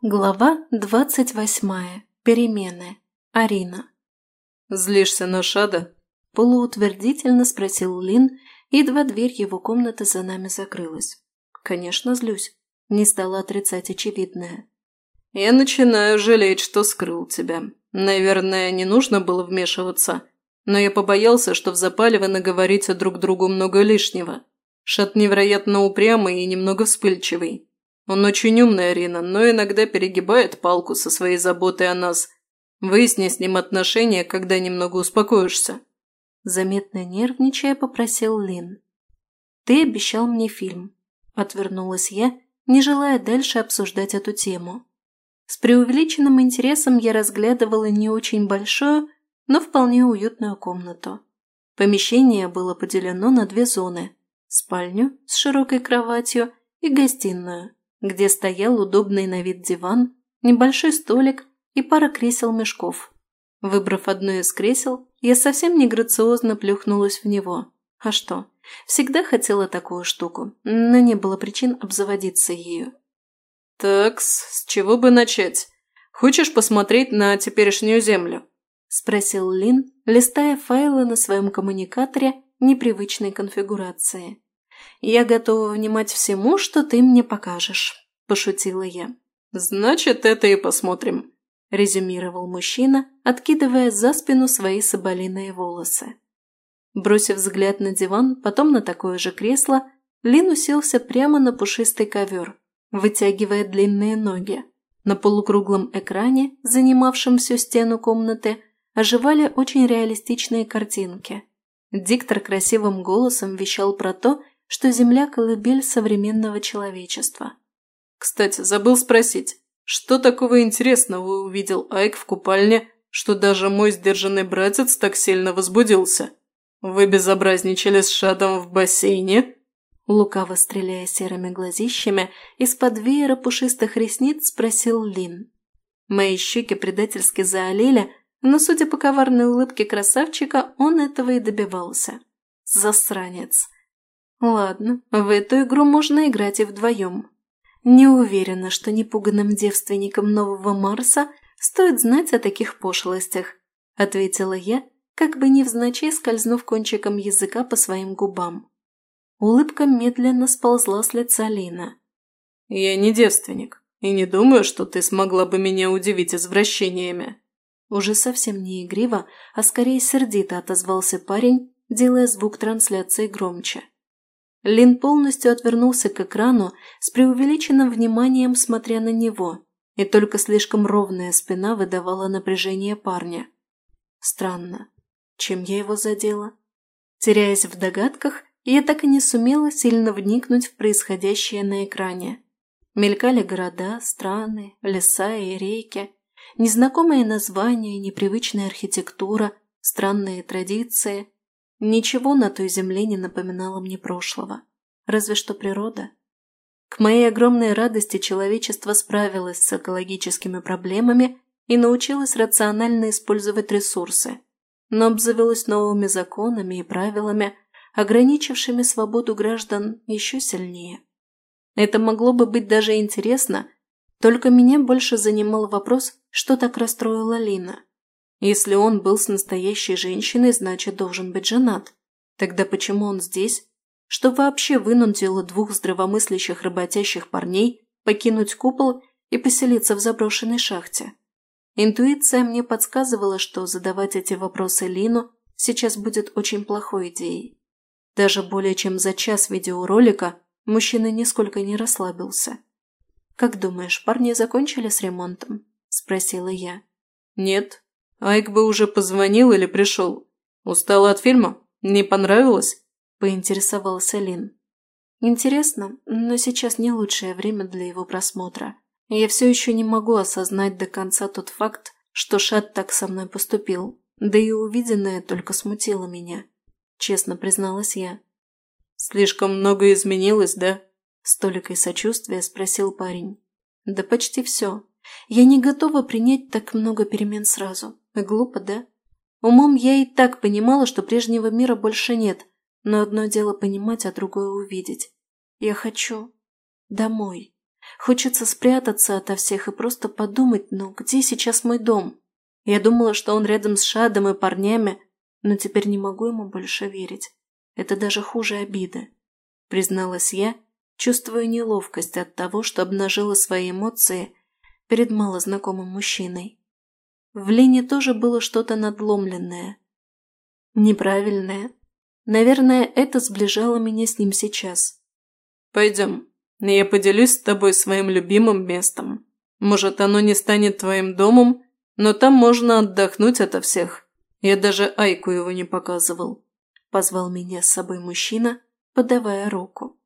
Глава двадцать восьмая. Перемены. Арина. «Злишься на Шада?» – полуутвердительно спросил Лин, едва дверь его комнаты за нами закрылась. «Конечно, злюсь. Не стала отрицать очевидное. «Я начинаю жалеть, что скрыл тебя. Наверное, не нужно было вмешиваться, но я побоялся, что в запале вы наговорите друг другу много лишнего. Шат невероятно упрямый и немного вспыльчивый. Он очень умный, Арина, но иногда перегибает палку со своей заботой о нас. Выясни с ним отношения, когда немного успокоишься». Заметно нервничая, попросил Лин. «Ты обещал мне фильм». Отвернулась я, не желая дальше обсуждать эту тему. С преувеличенным интересом я разглядывала не очень большую, но вполне уютную комнату. Помещение было поделено на две зоны – спальню с широкой кроватью и гостиную, где стоял удобный на вид диван, небольшой столик и пара кресел-мешков. Выбрав одно из кресел, я совсем не грациозно плюхнулась в него. А что? Всегда хотела такую штуку, но не было причин обзаводиться ею. «Так, с чего бы начать? Хочешь посмотреть на теперешнюю землю?» – спросил Лин, листая файлы на своем коммуникаторе непривычной конфигурации. «Я готова внимать всему, что ты мне покажешь», – пошутила я. «Значит, это и посмотрим», – резюмировал мужчина, откидывая за спину свои соболиные волосы. Бросив взгляд на диван, потом на такое же кресло, Лин уселся прямо на пушистый ковер, вытягивая длинные ноги. На полукруглом экране, занимавшем всю стену комнаты, оживали очень реалистичные картинки. Диктор красивым голосом вещал про то, что Земля – колыбель современного человечества. «Кстати, забыл спросить, что такого интересного увидел Айк в купальне, что даже мой сдержанный братец так сильно возбудился? Вы безобразничали с Шадом в бассейне?» Лукаво стреляя серыми глазищами, из-под веера пушистых ресниц спросил Лин. Мои щеки предательски заолели, но, судя по коварной улыбке красавчика, он этого и добивался. Засранец. Ладно, в эту игру можно играть и вдвоем. Не уверена, что непуганным девственникам нового Марса стоит знать о таких пошлостях, ответила я, как бы невзначай скользнув кончиком языка по своим губам. Улыбка медленно сползла с лица Лина. «Я не девственник, и не думаю, что ты смогла бы меня удивить извращениями», уже совсем не игриво, а скорее сердито отозвался парень, делая звук трансляции громче. Лин полностью отвернулся к экрану с преувеличенным вниманием, смотря на него, и только слишком ровная спина выдавала напряжение парня. Странно. Чем я его задела? Теряясь в догадках, я так и не сумела сильно вникнуть в происходящее на экране. Мелькали города, страны, леса и реки, Незнакомые названия, непривычная архитектура, странные традиции. Ничего на той земле не напоминало мне прошлого. Разве что природа. К моей огромной радости человечество справилось с экологическими проблемами и научилось рационально использовать ресурсы, но обзавелось новыми законами и правилами, ограничившими свободу граждан еще сильнее. Это могло бы быть даже интересно, только меня больше занимал вопрос, что так расстроило Лина. Если он был с настоящей женщиной, значит, должен быть женат. Тогда почему он здесь? Что вообще вынудило двух здравомыслящих работящих парней покинуть купол и поселиться в заброшенной шахте? Интуиция мне подсказывала, что задавать эти вопросы Лину сейчас будет очень плохой идеей. Даже более чем за час видеоролика мужчина нисколько не расслабился. «Как думаешь, парни закончили с ремонтом?» – спросила я. «Нет. Айк бы уже позвонил или пришел. Устала от фильма? Не понравилось?» – поинтересовался Лин. «Интересно, но сейчас не лучшее время для его просмотра. Я все еще не могу осознать до конца тот факт, что Шат так со мной поступил, да и увиденное только смутило меня», – честно призналась я. «Слишком много изменилось, да?» С толикой сочувствия спросил парень. Да почти все. Я не готова принять так много перемен сразу. Глупо, да? Умом я и так понимала, что прежнего мира больше нет, но одно дело понимать, а другое увидеть. Я хочу домой. Хочется спрятаться ото всех и просто подумать, ну где сейчас мой дом? Я думала, что он рядом с Шадом и парнями, но теперь не могу ему больше верить. Это даже хуже обиды. Призналась я, чувствуя неловкость от того, что обнажила свои эмоции перед малознакомым мужчиной. В Лене тоже было что-то надломленное. Неправильное. Наверное, это сближало меня с ним сейчас. «Пойдем. Я поделюсь с тобой своим любимым местом. Может, оно не станет твоим домом, но там можно отдохнуть ото всех. Я даже Айку его не показывал». Позвал меня с собой мужчина, подавая руку.